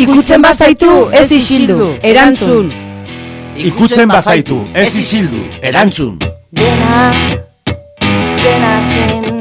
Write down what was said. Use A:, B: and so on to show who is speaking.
A: Ikutzen bazaitu ez isildu, erantzun.
B: Ikutzen bazaitu, ez isildu, erantzun.
C: Dena, dena zen